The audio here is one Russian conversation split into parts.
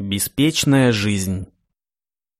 Беспечная жизнь.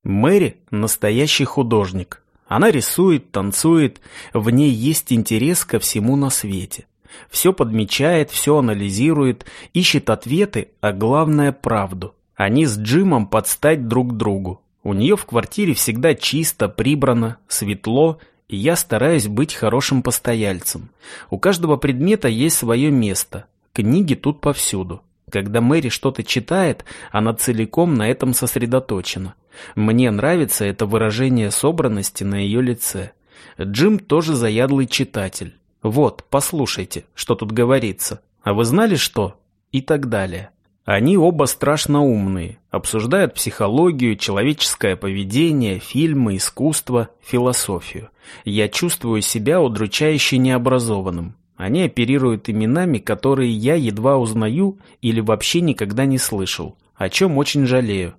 Мэри – настоящий художник. Она рисует, танцует, в ней есть интерес ко всему на свете. Все подмечает, все анализирует, ищет ответы, а главное – правду. Они с Джимом подстать друг другу. У нее в квартире всегда чисто, прибрано, светло, и я стараюсь быть хорошим постояльцем. У каждого предмета есть свое место. Книги тут повсюду. Когда Мэри что-то читает, она целиком на этом сосредоточена. Мне нравится это выражение собранности на ее лице. Джим тоже заядлый читатель. Вот, послушайте, что тут говорится. А вы знали что? И так далее. Они оба страшно умные, обсуждают психологию, человеческое поведение, фильмы, искусство, философию. Я чувствую себя удручающе необразованным. Они оперируют именами, которые я едва узнаю или вообще никогда не слышал, о чем очень жалею.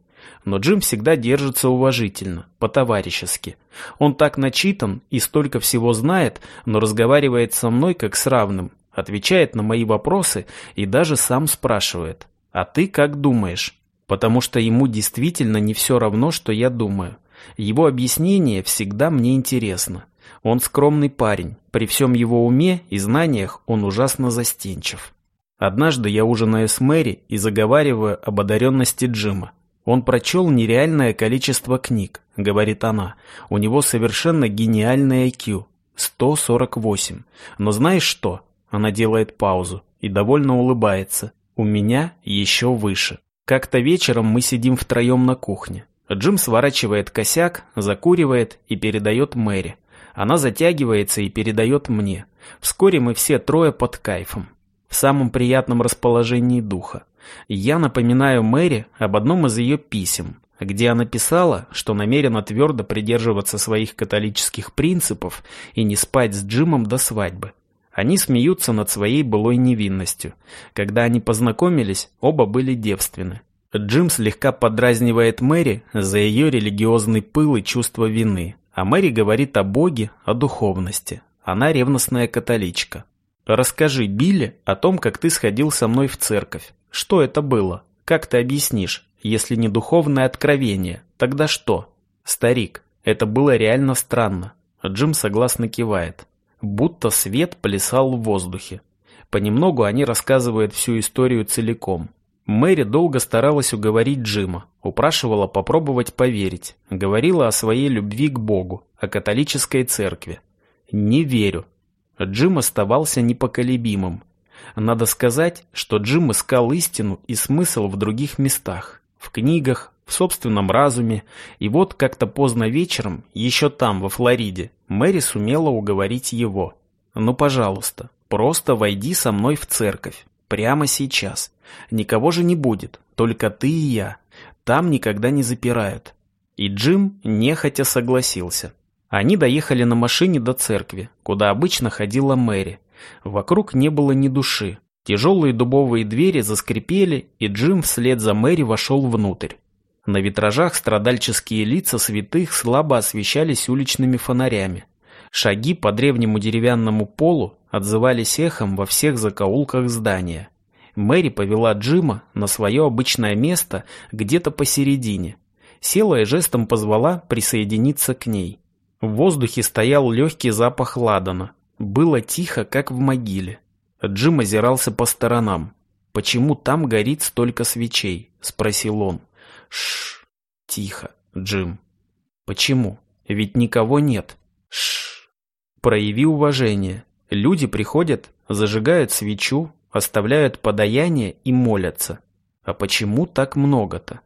Но Джим всегда держится уважительно, по-товарищески. Он так начитан и столько всего знает, но разговаривает со мной как с равным, отвечает на мои вопросы и даже сам спрашивает. «А ты как думаешь?» Потому что ему действительно не все равно, что я думаю. Его объяснение всегда мне интересно. Он скромный парень, при всем его уме и знаниях он ужасно застенчив. Однажды я ужинаю с Мэри и заговариваю об одаренности Джима. Он прочел нереальное количество книг, говорит она. У него совершенно гениальный IQ. 148. Но знаешь что? Она делает паузу и довольно улыбается. У меня еще выше. Как-то вечером мы сидим втроем на кухне. Джим сворачивает косяк, закуривает и передает Мэри. Она затягивается и передает мне. Вскоре мы все трое под кайфом. В самом приятном расположении духа. Я напоминаю Мэри об одном из ее писем, где она писала, что намерена твердо придерживаться своих католических принципов и не спать с Джимом до свадьбы. Они смеются над своей былой невинностью. Когда они познакомились, оба были девственны. Джим слегка подразнивает Мэри за ее религиозный пыл и чувство вины. А Мэри говорит о Боге, о духовности. Она ревностная католичка. Расскажи Билли о том, как ты сходил со мной в церковь. Что это было? Как ты объяснишь? Если не духовное откровение, тогда что? Старик, это было реально странно. Джим согласно кивает. Будто свет плясал в воздухе. Понемногу они рассказывают всю историю целиком. Мэри долго старалась уговорить Джима, упрашивала попробовать поверить, говорила о своей любви к Богу, о католической церкви. «Не верю». Джим оставался непоколебимым. Надо сказать, что Джим искал истину и смысл в других местах, в книгах, в собственном разуме, и вот как-то поздно вечером, еще там, во Флориде, Мэри сумела уговорить его. «Ну, пожалуйста, просто войди со мной в церковь, прямо сейчас. Никого же не будет, только ты и я. Там никогда не запирают. И Джим нехотя согласился. Они доехали на машине до церкви, куда обычно ходила Мэри. Вокруг не было ни души. Тяжелые дубовые двери заскрипели, и Джим вслед за Мэри вошел внутрь. На витражах страдальческие лица святых слабо освещались уличными фонарями. Шаги по древнему деревянному полу отзывались эхом во всех закоулках здания. Мэри повела Джима на свое обычное место где-то посередине. Села и жестом позвала присоединиться к ней. В воздухе стоял легкий запах ладана. Было тихо, как в могиле. Джим озирался по сторонам. «Почему там горит столько свечей?» — спросил он. Шш, тихо, Джим. «Почему? Ведь никого нет. Шш. Прояви уважение. Люди приходят, зажигают свечу, оставляют подаяние и молятся. А почему так много-то?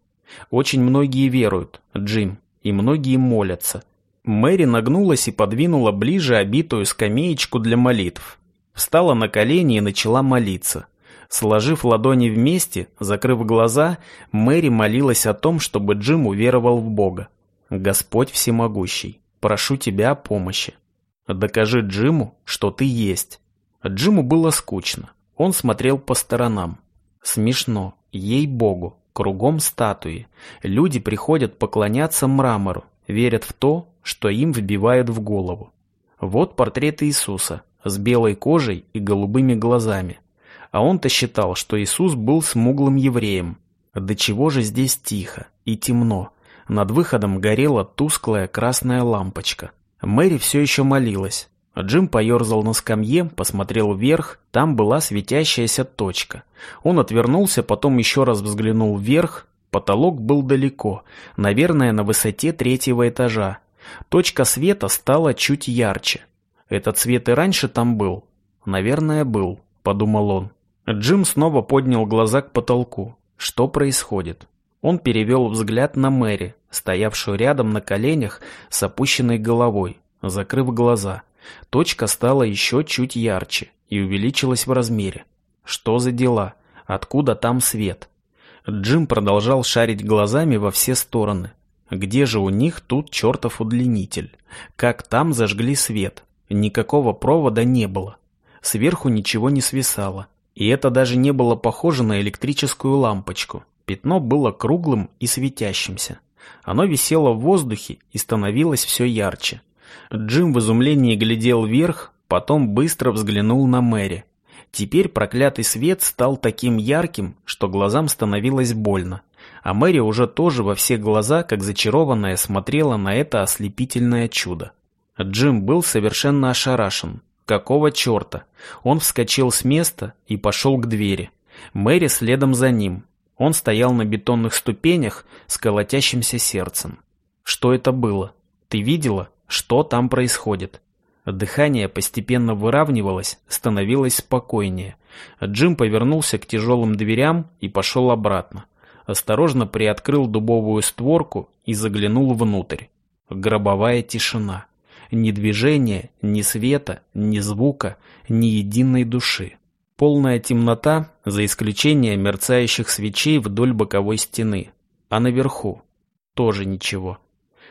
Очень многие веруют, Джим, и многие молятся. Мэри нагнулась и подвинула ближе обитую скамеечку для молитв. Встала на колени и начала молиться. Сложив ладони вместе, закрыв глаза, Мэри молилась о том, чтобы Джим уверовал в Бога. «Господь всемогущий, прошу тебя о помощи. Докажи Джиму, что ты есть». Джиму было скучно. Он смотрел по сторонам. Смешно, ей-богу, кругом статуи. Люди приходят поклоняться мрамору, верят в то, что им вбивают в голову. Вот портрет Иисуса с белой кожей и голубыми глазами. А он-то считал, что Иисус был смуглым евреем. До чего же здесь тихо и темно. Над выходом горела тусклая красная лампочка. Мэри все еще молилась. Джим поерзал на скамье, посмотрел вверх, там была светящаяся точка. Он отвернулся, потом еще раз взглянул вверх, потолок был далеко, наверное, на высоте третьего этажа. Точка света стала чуть ярче. Этот свет и раньше там был? Наверное, был, подумал он. Джим снова поднял глаза к потолку. Что происходит? Он перевел взгляд на Мэри, стоявшую рядом на коленях с опущенной головой, закрыв глаза. Точка стала еще чуть ярче и увеличилась в размере. Что за дела? Откуда там свет? Джим продолжал шарить глазами во все стороны. Где же у них тут чертов удлинитель? Как там зажгли свет? Никакого провода не было. Сверху ничего не свисало. И это даже не было похоже на электрическую лампочку. Пятно было круглым и светящимся. Оно висело в воздухе и становилось все ярче. Джим в изумлении глядел вверх, потом быстро взглянул на Мэри. Теперь проклятый свет стал таким ярким, что глазам становилось больно. А Мэри уже тоже во все глаза, как зачарованная, смотрела на это ослепительное чудо. Джим был совершенно ошарашен. Какого черта? Он вскочил с места и пошел к двери. Мэри следом за ним. Он стоял на бетонных ступенях с колотящимся сердцем. Что это было? Ты видела? Что там происходит? Дыхание постепенно выравнивалось, становилось спокойнее. Джим повернулся к тяжелым дверям и пошел обратно. Осторожно приоткрыл дубовую створку и заглянул внутрь. Гробовая тишина. Ни движения, ни света, ни звука, ни единой души. Полная темнота, за исключением мерцающих свечей вдоль боковой стены. А наверху тоже ничего.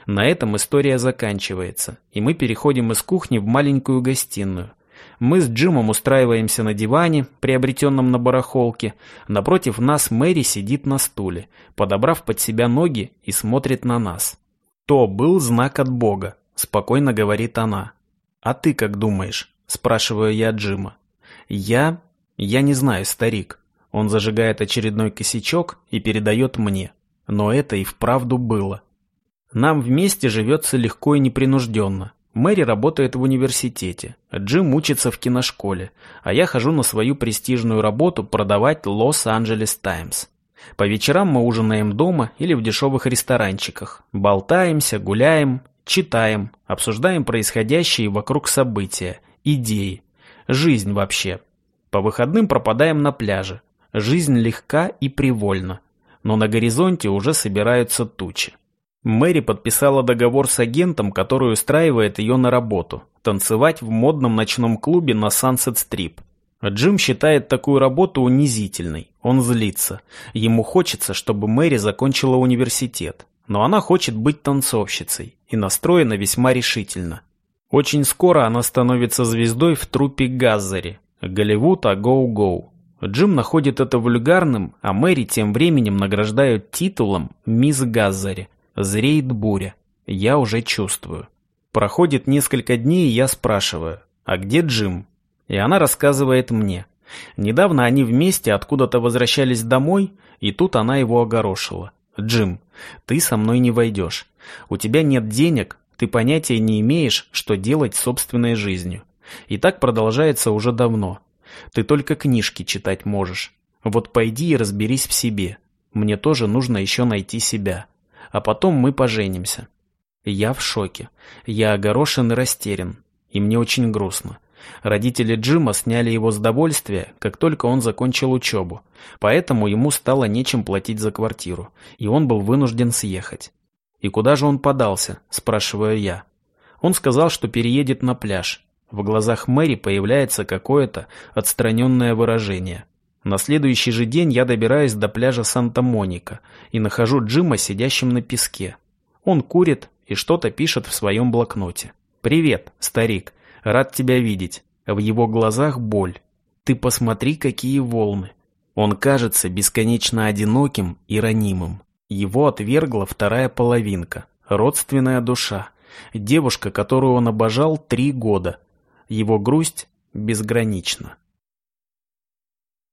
На этом история заканчивается, и мы переходим из кухни в маленькую гостиную. Мы с Джимом устраиваемся на диване, приобретенном на барахолке. Напротив нас Мэри сидит на стуле, подобрав под себя ноги и смотрит на нас. То был знак от Бога, спокойно говорит она. А ты как думаешь? Спрашиваю я Джима. Я... я не знаю, старик. Он зажигает очередной косячок и передает мне. Но это и вправду было. Нам вместе живется легко и непринужденно. Мэри работает в университете, Джим учится в киношколе, а я хожу на свою престижную работу продавать Лос-Анджелес Таймс. По вечерам мы ужинаем дома или в дешевых ресторанчиках, болтаемся, гуляем, читаем, обсуждаем происходящие вокруг события, идеи, жизнь вообще. По выходным пропадаем на пляже. Жизнь легка и привольна, но на горизонте уже собираются тучи. Мэри подписала договор с агентом, который устраивает ее на работу. Танцевать в модном ночном клубе на Сансет-Стрип. Джим считает такую работу унизительной. Он злится. Ему хочется, чтобы Мэри закончила университет. Но она хочет быть танцовщицей и настроена весьма решительно. Очень скоро она становится звездой в труппе Газзари. Голливуд а гоу-гоу. Джим находит это вульгарным, а Мэри тем временем награждают титулом «Мисс Газзари». Зреет буря. Я уже чувствую. Проходит несколько дней, и я спрашиваю, а где Джим? И она рассказывает мне. Недавно они вместе откуда-то возвращались домой, и тут она его огорошила. «Джим, ты со мной не войдешь. У тебя нет денег, ты понятия не имеешь, что делать собственной жизнью. И так продолжается уже давно. Ты только книжки читать можешь. Вот пойди и разберись в себе. Мне тоже нужно еще найти себя а потом мы поженимся. Я в шоке. Я огорошен и растерян. И мне очень грустно. Родители Джима сняли его с довольствия, как только он закончил учебу, поэтому ему стало нечем платить за квартиру, и он был вынужден съехать. «И куда же он подался?» – спрашиваю я. Он сказал, что переедет на пляж. В глазах Мэри появляется какое-то отстраненное выражение. На следующий же день я добираюсь до пляжа Санта-Моника и нахожу Джима сидящим на песке. Он курит и что-то пишет в своем блокноте. «Привет, старик. Рад тебя видеть». В его глазах боль. «Ты посмотри, какие волны». Он кажется бесконечно одиноким и ранимым. Его отвергла вторая половинка, родственная душа, девушка, которую он обожал три года. Его грусть безгранична.